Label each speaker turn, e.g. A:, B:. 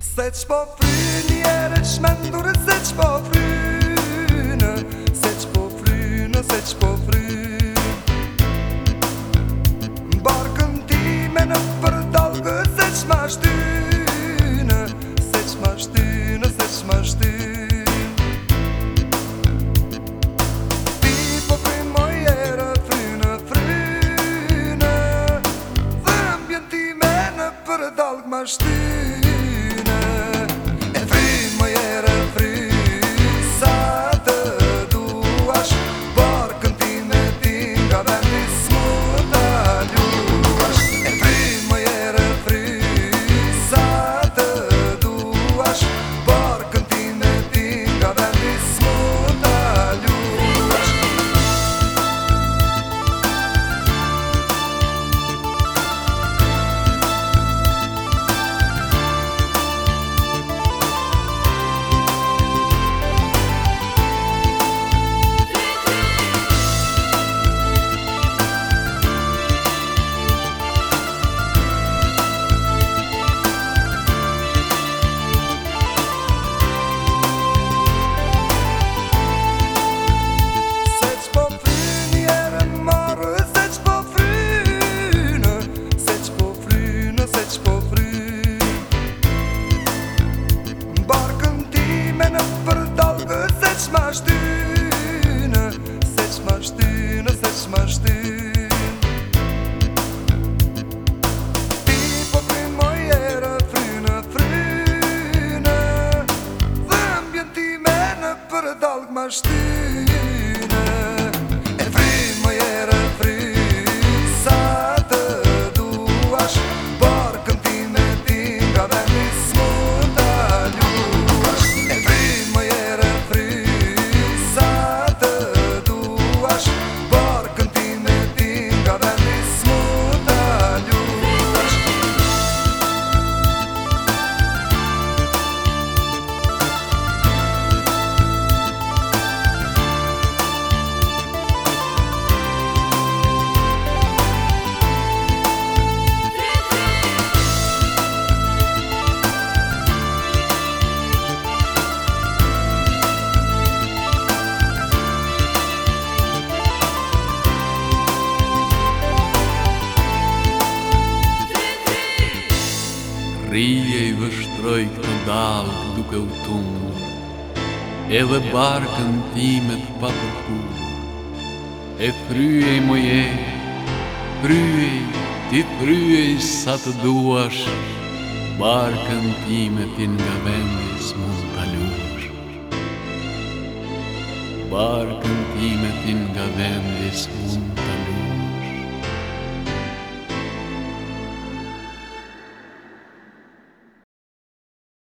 A: Se që po fry njerë që me ndurë Se që po fry në Se që po fry në Se që po fry Barkën me në për dalgë Se që ma shty në Se që ma shty në Se që ma shty Më shtinë dalmıştım
B: Rije i vështroj këtë dalë duke u tundur, E dhe barkën timet pa të E fryje i mëje, fryje, ti fryje i sa të duash, Barkën timet i nga vendis mund të luash. Barkën timet i nga vendis mund të luash.